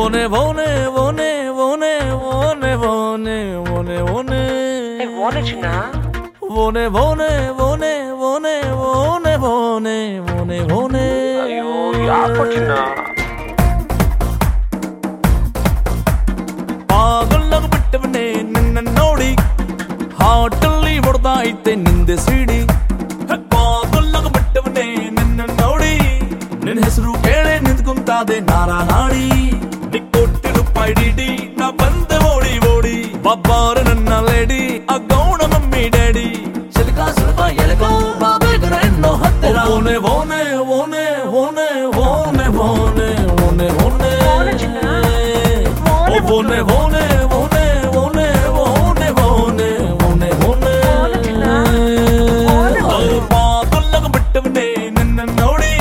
원해 원해 원해 원해 원해 원해 원해 원해 원해 주나 원해 원해 원해 원해 원해 원해 ஓனே ஓனே ஐயோ யாப்பச்சின்னா ಪಾಗಲ್ಲಾಗ ಬಿಟ್ಟವನೇ ನನ್ನ ನೋಡಿ ಹಾಟಲ್ಲಿ ಹೊಡೆದಾಯ್ತೆ ನಿಂದೆ ಸಿಡಿ ಪಾಗಲ್ಲಾಗ ಬಿಟ್ಟವನೇ ನಿನ್ನ ನೋಡಿ ನಿನ್ನ ಹೆಸರು ಕೇಳೆ ನಿಂತ್ಕೊಂತಾದೆ ನಾರಾ ನಾಡಿ ನಿಕ್ಕೊಟ್ಟಿರು ಪೈಡಿಡಿ ನಾ ಬಂದೆ ಓಡಿ ಓಡಿ ಬಬ್ಬಾರು ನನ್ನ ಲೇಡಿ ஒன்னு ஒன்னு ஒன்னு ஒன்னு ஒன்னு ஒன்னு ஒன்னு ஒன்னு ஒன்னு ஒன்னு ஒன்னு ஒன்னு ஒன்னு ಮಾತುಲ್ಲಗ ಬಿಟ್ಟವನೆ ನನ್ನ ನೋಡಿ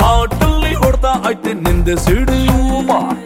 ಹಾಟಲ್ಲಿ ಹೊಡೆದ ಆಯ್ತೆ ನಿಂದೆ ಸಿಡು ಮಾಟ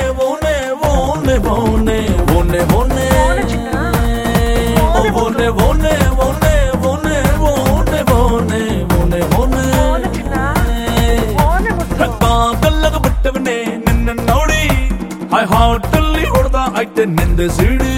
ஒன்னே ஒன்னே ஒன்னே ஒன்னே ஒன்னே ஒன்னே ஒன்னே ஒன்னே ஒன்னே ஒன்னே ஒன்னே ஒன்னே ஒன்னே பாக்கல்லாக ಬಿಟ್ಟವನೇ ನಿನ್ನ ನೋಡಿ ಐ ಹಾರ್ಟಲ್ಲಿ ಹೊಡೆದ ಐತೆ ನಿಂದ ಸಿಡಿ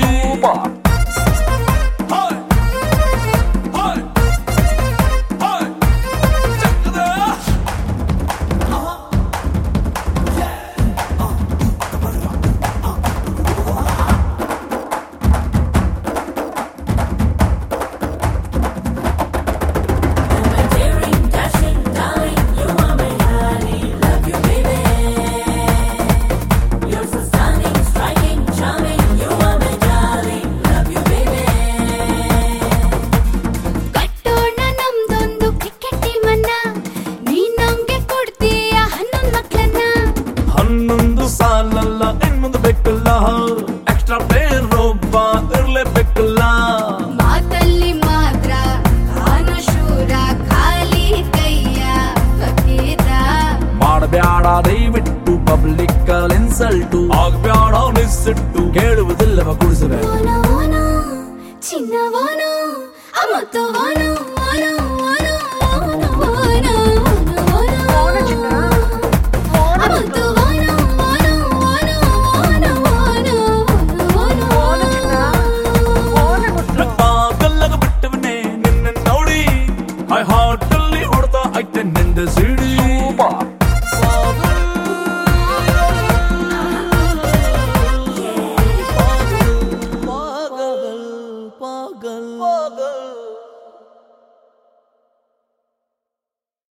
ಎಕ್ಸ್ಟ್ರಾ ಪ್ಲೇಯರ್ ಒಬ್ಬ ಇರ್ಲೇಬೇಕಲ್ಲ ಮಾತಲ್ಲಿ ಮಾತ್ರ ಅನುಶೂರ ಖಾಲಿ ಕೈಯ ಮಾಡಬ್ಯಾಡ ದಯವಿಟ್ಟು ಪಬ್ಲಿಕ್ ಇನ್ಸಲ್ಟು ಆಗ್ಬ್ಯಾಡ ನಿಸ್ಸಿಟ್ಟು 说吧。